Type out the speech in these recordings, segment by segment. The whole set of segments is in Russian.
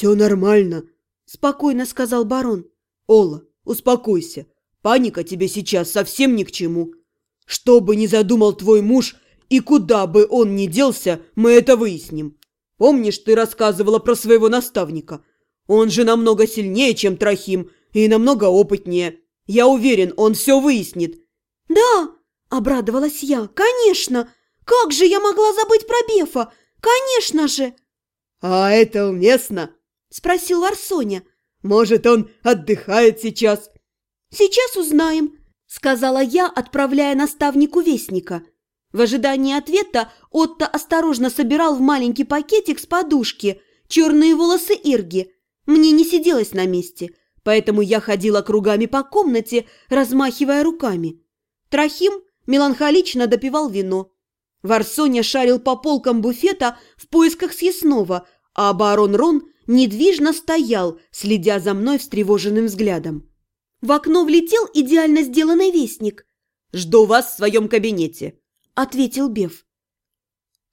«Все нормально», – спокойно сказал барон. «Ола, успокойся. Паника тебе сейчас совсем ни к чему. Что бы ни задумал твой муж и куда бы он ни делся, мы это выясним. Помнишь, ты рассказывала про своего наставника? Он же намного сильнее, чем Трохим, и намного опытнее. Я уверен, он все выяснит». «Да!» – обрадовалась я. «Конечно! Как же я могла забыть про Бефа? Конечно же!» «А это уместно?» – спросил Варсоня. «Может, он отдыхает сейчас?» «Сейчас узнаем», – сказала я, отправляя наставнику вестника. В ожидании ответа Отто осторожно собирал в маленький пакетик с подушки черные волосы Ирги. Мне не сиделось на месте, поэтому я ходила кругами по комнате, размахивая руками. Трохим меланхолично допивал вино. Варсоня шарил по полкам буфета в поисках съестного, а барон Рон недвижно стоял, следя за мной встревоженным взглядом. В окно влетел идеально сделанный вестник. «Жду вас в своем кабинете», — ответил Беф.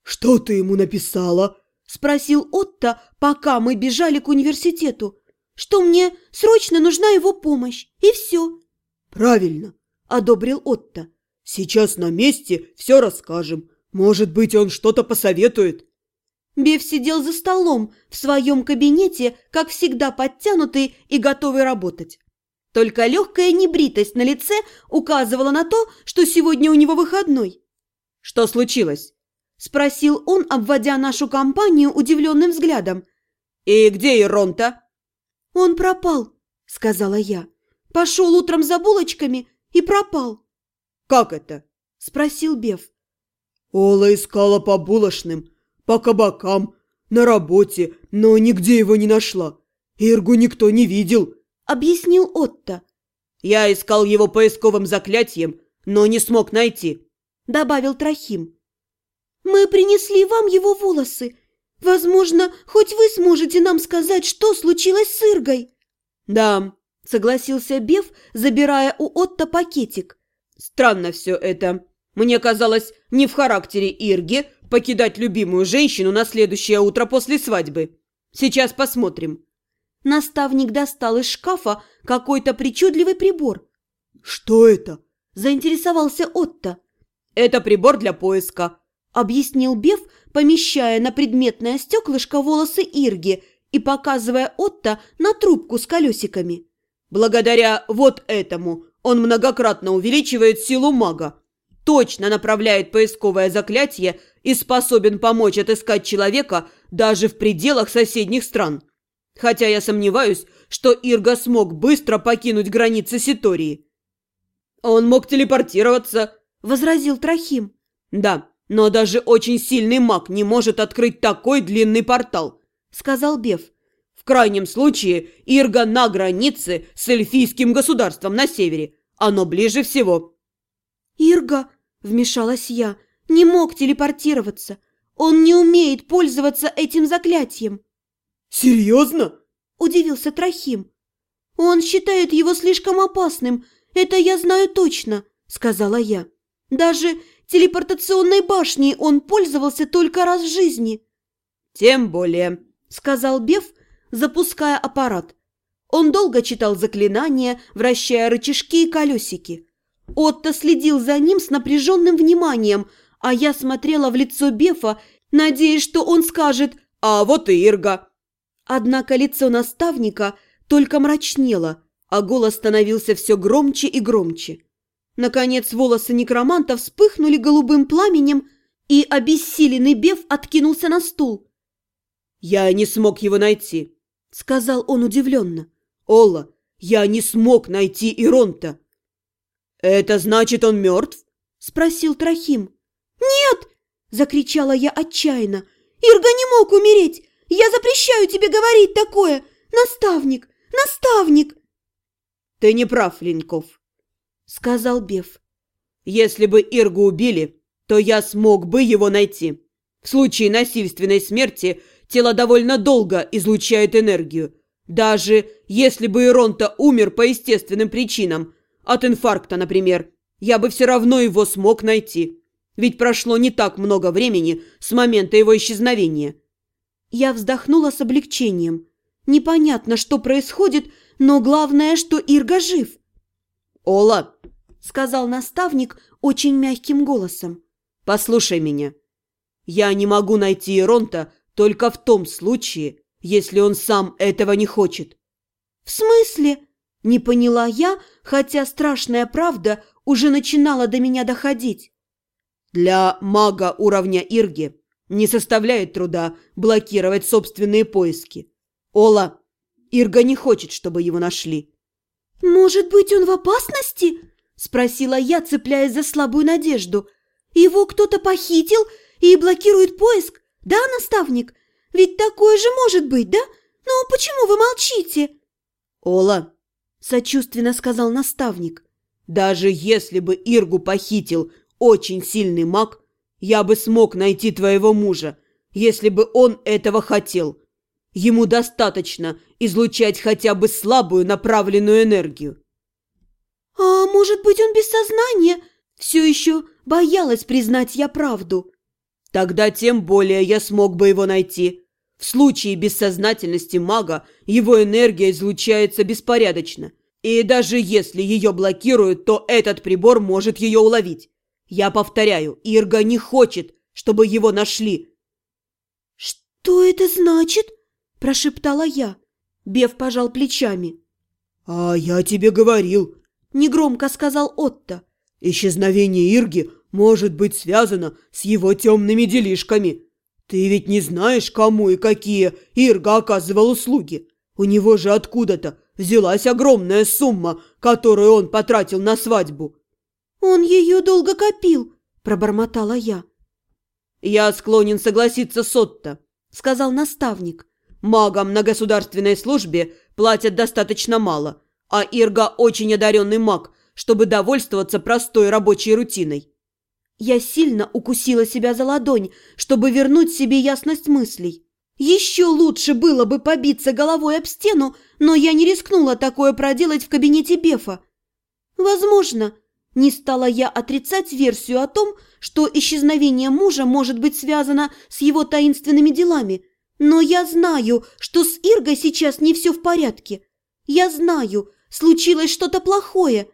«Что ты ему написала?» — спросил Отто, пока мы бежали к университету. «Что мне срочно нужна его помощь, и все». «Правильно», — одобрил Отто. «Сейчас на месте все расскажем. Может быть, он что-то посоветует». Беф сидел за столом в своем кабинете, как всегда подтянутый и готовый работать. Только легкая небритость на лице указывала на то, что сегодня у него выходной. «Что случилось?» – спросил он, обводя нашу компанию удивленным взглядом. «И где Иронта?» «Он пропал», – сказала я. «Пошел утром за булочками и пропал». «Как это?» – спросил Беф. «Ола искала по булочным», по кабакам, на работе, но нигде его не нашла. Иргу никто не видел», — объяснил Отто. «Я искал его поисковым заклятием, но не смог найти», — добавил Трохим. «Мы принесли вам его волосы. Возможно, хоть вы сможете нам сказать, что случилось с Иргой». «Да», — согласился Беф, забирая у Отто пакетик. «Странно все это. Мне казалось, не в характере Ирги покидать любимую женщину на следующее утро после свадьбы. Сейчас посмотрим». Наставник достал из шкафа какой-то причудливый прибор. «Что это?» – заинтересовался Отто. «Это прибор для поиска», – объяснил Беф, помещая на предметное стеклышко волосы Ирги и показывая Отто на трубку с колесиками. «Благодаря вот этому он многократно увеличивает силу мага, точно направляет поисковое заклятие и способен помочь отыскать человека даже в пределах соседних стран. Хотя я сомневаюсь, что Ирга смог быстро покинуть границы Ситории. «Он мог телепортироваться», – возразил Трохим. «Да, но даже очень сильный маг не может открыть такой длинный портал», – сказал Беф. «В крайнем случае Ирга на границе с эльфийским государством на севере. Оно ближе всего». «Ирга», – вмешалась я, – не мог телепортироваться. Он не умеет пользоваться этим заклятием. «Серьезно?» – удивился Трохим. «Он считает его слишком опасным, это я знаю точно», – сказала я. «Даже телепортационной башней он пользовался только раз в жизни». «Тем более», – сказал Беф, запуская аппарат. Он долго читал заклинания, вращая рычажки и колесики. Отто следил за ним с напряженным вниманием – а я смотрела в лицо Бефа, надеясь, что он скажет «А вот и Ирга». Однако лицо наставника только мрачнело, а голос становился все громче и громче. Наконец волосы некроманта вспыхнули голубым пламенем, и обессиленный Беф откинулся на стул. «Я не смог его найти», — сказал он удивленно. «Олла, я не смог найти Иронта». «Это значит, он мертв?» — спросил Трохим. «Нет!» – закричала я отчаянно. «Ирга не мог умереть! Я запрещаю тебе говорить такое! Наставник! Наставник!» «Ты не прав, Линков», – сказал Беф. «Если бы Иргу убили, то я смог бы его найти. В случае насильственной смерти тело довольно долго излучает энергию. Даже если бы Иронта умер по естественным причинам, от инфаркта, например, я бы все равно его смог найти. Ведь прошло не так много времени с момента его исчезновения. Я вздохнула с облегчением. Непонятно, что происходит, но главное, что Ирга жив. «Ола!» – сказал наставник очень мягким голосом. «Послушай меня. Я не могу найти Иронта только в том случае, если он сам этого не хочет». «В смысле?» – не поняла я, хотя страшная правда уже начинала до меня доходить. «Для мага уровня Ирги не составляет труда блокировать собственные поиски. Ола, Ирга не хочет, чтобы его нашли». «Может быть, он в опасности?» – спросила я, цепляясь за слабую надежду. «Его кто-то похитил и блокирует поиск, да, наставник? Ведь такое же может быть, да? Ну, почему вы молчите?» «Ола», – сочувственно сказал наставник, – «даже если бы Иргу похитил очень сильный маг, я бы смог найти твоего мужа, если бы он этого хотел. Ему достаточно излучать хотя бы слабую направленную энергию». «А может быть, он без сознания?» Все еще боялась признать я правду. Тогда тем более я смог бы его найти. В случае бессознательности мага его энергия излучается беспорядочно. И даже если ее блокируют, то этот прибор может ее уловить. Я повторяю, Ирга не хочет, чтобы его нашли. «Что это значит?» – прошептала я. Бев пожал плечами. «А я тебе говорил», – негромко сказал Отто. «Исчезновение Ирги может быть связано с его темными делишками. Ты ведь не знаешь, кому и какие Ирга оказывал услуги. У него же откуда-то взялась огромная сумма, которую он потратил на свадьбу». «Он ее долго копил», – пробормотала я. «Я склонен согласиться с Отто», – сказал наставник. «Магам на государственной службе платят достаточно мало, а Ирга очень одаренный маг, чтобы довольствоваться простой рабочей рутиной. Я сильно укусила себя за ладонь, чтобы вернуть себе ясность мыслей. Еще лучше было бы побиться головой об стену, но я не рискнула такое проделать в кабинете Бефа. Возможно, не стала я отрицать версию о том, что исчезновение мужа может быть связано с его таинственными делами, но я знаю, что с Иргой сейчас не все в порядке. Я знаю, случилось что-то плохое.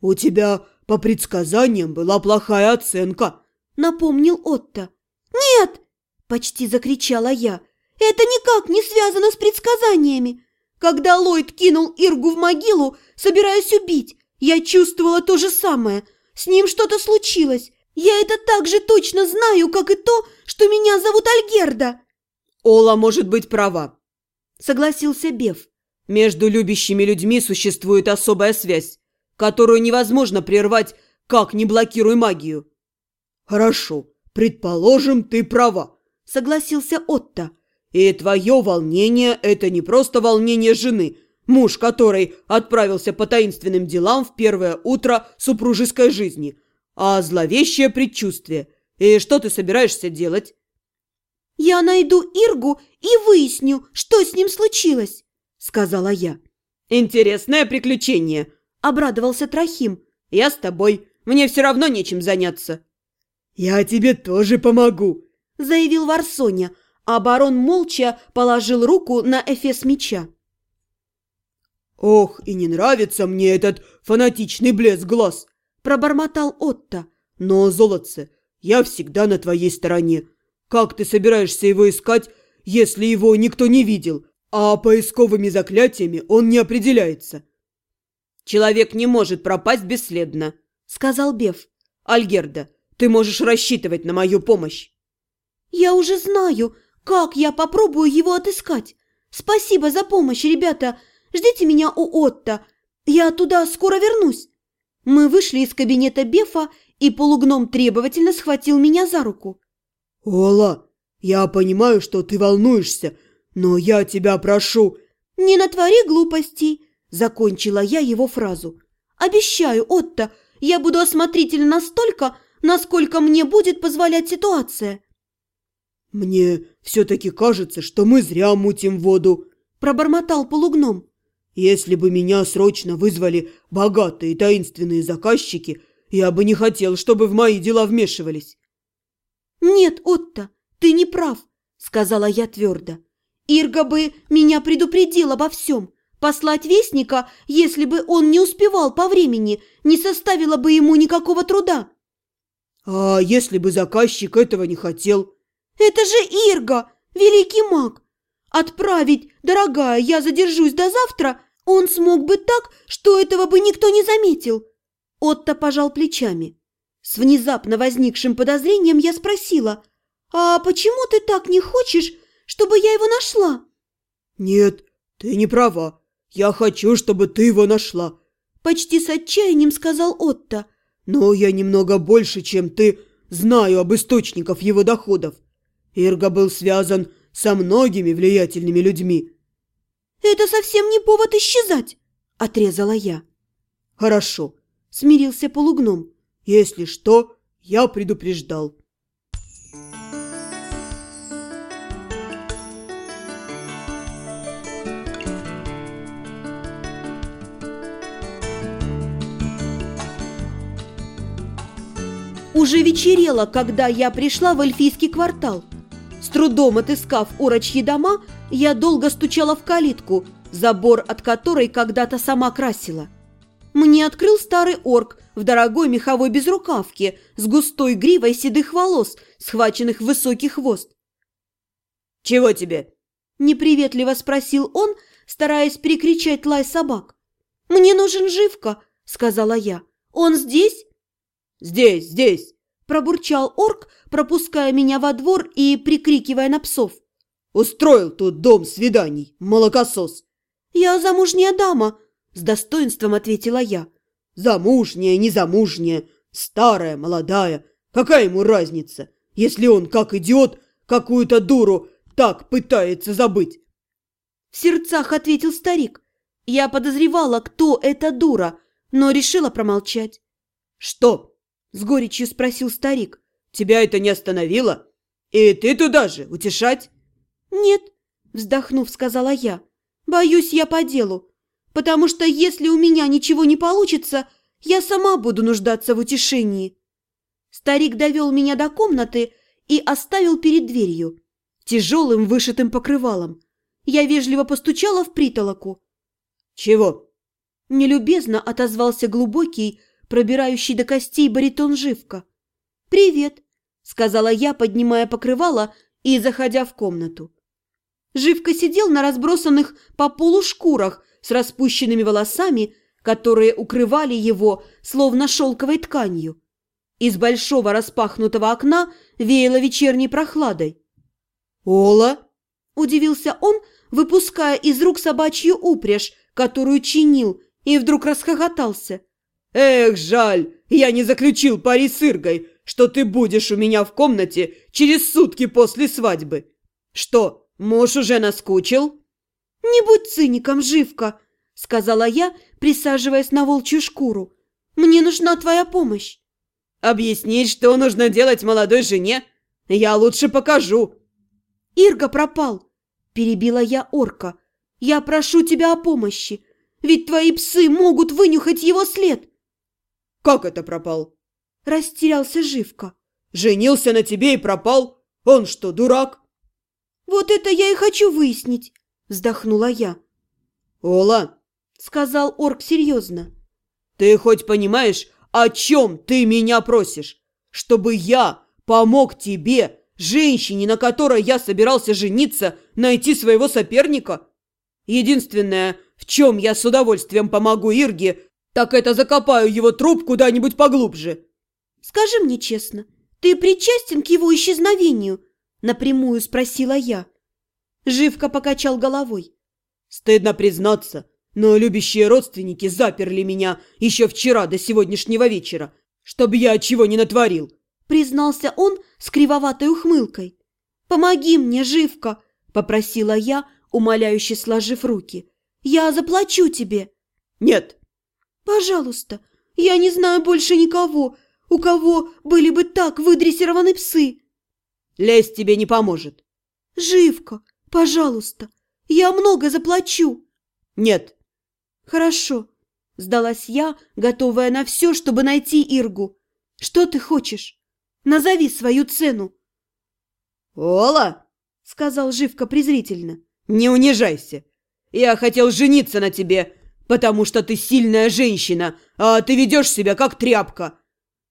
«У тебя по предсказаниям была плохая оценка», — напомнил Отто. «Нет!» — почти закричала я. «Это никак не связано с предсказаниями. Когда Ллойд кинул Иргу в могилу, собираясь убить, я чувствовала то же самое. С ним что-то случилось. Я это так же точно знаю, как и то, что меня зовут Альгерда». «Ола может быть права», — согласился Беф. «Между любящими людьми существует особая связь которую невозможно прервать, как не блокируй магию. Хорошо, предположим, ты права, согласился Отто. И твое волнение – это не просто волнение жены, муж которой отправился по таинственным делам в первое утро супружеской жизни, а зловещее предчувствие. И что ты собираешься делать? «Я найду Иргу и выясню, что с ним случилось», – сказала я. «Интересное приключение», – обрадовался Трохим. «Я с тобой. Мне все равно нечем заняться». «Я тебе тоже помогу», – заявил Варсоня, а барон молча положил руку на эфес меча. «Ох, и не нравится мне этот фанатичный блеск глаз!» – пробормотал Отто. «Но, золотце, я всегда на твоей стороне. Как ты собираешься его искать, если его никто не видел, а поисковыми заклятиями он не определяется?» «Человек не может пропасть бесследно», — сказал Беф. «Альгерда, ты можешь рассчитывать на мою помощь». «Я уже знаю, как я попробую его отыскать. Спасибо за помощь, ребята. Ждите меня у Отто. Я туда скоро вернусь». Мы вышли из кабинета Бефа, и полугном требовательно схватил меня за руку. «Ола, я понимаю, что ты волнуешься, но я тебя прошу...» «Не натвори глупостей. Закончила я его фразу. «Обещаю, Отто, я буду осмотрительна настолько, насколько мне будет позволять ситуация». «Мне все-таки кажется, что мы зря мутим воду», – пробормотал полугном. «Если бы меня срочно вызвали богатые таинственные заказчики, я бы не хотел, чтобы в мои дела вмешивались». «Нет, Отто, ты не прав», – сказала я твердо. Ирга бы меня предупредил обо всем. Послать вестника, если бы он не успевал по времени, не составило бы ему никакого труда. А если бы заказчик этого не хотел? Это же Ирга, великий маг. Отправить, дорогая, я задержусь до завтра, он смог бы так, что этого бы никто не заметил. Отто пожал плечами. С внезапно возникшим подозрением я спросила, «А почему ты так не хочешь, чтобы я его нашла?» «Нет, ты не права. Я хочу, чтобы ты его нашла», – почти с отчаянием сказал Отто. «Но я немного больше, чем ты, знаю об источниках его доходов. Ирга был связан со многими влиятельными людьми». «Это совсем не повод исчезать», – отрезала я. «Хорошо», – смирился полугном. «Если что, я предупреждал». Уже вечерело, когда я пришла в эльфийский квартал. С трудом отыскав урочьи дома, я долго стучала в калитку, забор от которой когда-то сама красила. Мне открыл старый орк в дорогой меховой безрукавке с густой гривой седых волос, схваченных в высокий хвост. «Чего тебе?» – неприветливо спросил он, стараясь перекричать лай собак. «Мне нужен Живка», – сказала я. «Он здесь?» «Здесь, здесь!» – пробурчал орк, пропуская меня во двор и прикрикивая на псов. «Устроил тут дом свиданий, молокосос!» «Я замужняя дама!» – с достоинством ответила я. «Замужняя, незамужняя, старая, молодая, какая ему разница, если он, как идиот, какую-то дуру так пытается забыть?» В сердцах ответил старик. Я подозревала, кто эта дура, но решила промолчать. «Что?» – с горечью спросил старик. «Тебя это не остановило? И ты туда же, утешать?» «Нет», – вздохнув, сказала я. «Боюсь я по делу, потому что если у меня ничего не получится, я сама буду нуждаться в утешении». Старик довел меня до комнаты и оставил перед дверью, тяжелым вышитым покрывалом. Я вежливо постучала в притолоку. «Чего?» Нелюбезно отозвался глубокий, пробирающий до костей баритон Живка. «Привет», — сказала я, поднимая покрывало и заходя в комнату. Живка сидел на разбросанных по полу шкурах с распущенными волосами, которые укрывали его, словно шелковой тканью. Из большого распахнутого окна веяло вечерней прохладой. «Ола!» – удивился он, выпуская из рук собачью упряжь, которую чинил, и вдруг расхохотался. «Эх, жаль, я не заключил пари с Иргой, что ты будешь у меня в комнате через сутки после свадьбы. Что, муж уже наскучил?» «Не будь циником, Живка», — сказала я, присаживаясь на волчью шкуру. «Мне нужна твоя помощь». «Объяснить, что нужно делать молодой жене? Я лучше покажу». «Ирга пропал», — перебила я орка. «Я прошу тебя о помощи, ведь твои псы могут вынюхать его след». «Как это пропал?» Растерялся Живка. «Женился на тебе и пропал? Он что, дурак?» «Вот это я и хочу выяснить», вздохнула я. «Ола!» — сказал орк серьезно. «Ты хоть понимаешь, о чем ты меня просишь? Чтобы я помог тебе, женщине, на которой я собирался жениться, найти своего соперника? Единственное, в чем я с удовольствием помогу Ирге, так это закопаю его труп куда-нибудь поглубже. Скажи мне честно, ты причастен к его исчезновению? Напрямую спросила я. Живка покачал головой. Стыдно признаться, но любящие родственники заперли меня еще вчера до сегодняшнего вечера, чтобы я чего не натворил. Признался он с кривоватой ухмылкой. «Помоги мне, Живка!» – попросила я, умоляюще сложив руки. «Я заплачу тебе!» «Нет, Пожалуйста, я не знаю больше никого, у кого были бы так выдрессированы псы. Лезть тебе не поможет. Живка, пожалуйста, я много заплачу. Нет. Хорошо, сдалась я, готовая на все, чтобы найти Иргу. Что ты хочешь? Назови свою цену. Ола, сказал Живка презрительно. Не унижайся. Я хотел жениться на тебе, потому что ты сильная женщина, а ты ведешь себя как тряпка.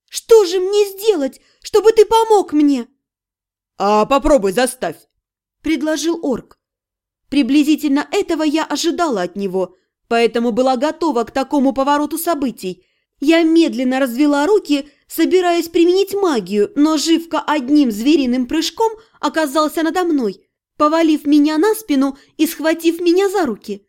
Что же мне сделать, чтобы ты помог мне? А попробуй заставь, предложил орк. Приблизительно этого я ожидала от него, поэтому была готова к такому повороту событий. Я медленно развела руки, собираясь применить магию, но Живка одним звериным прыжком оказался надо мной, повалив меня на спину и схватив меня за руки.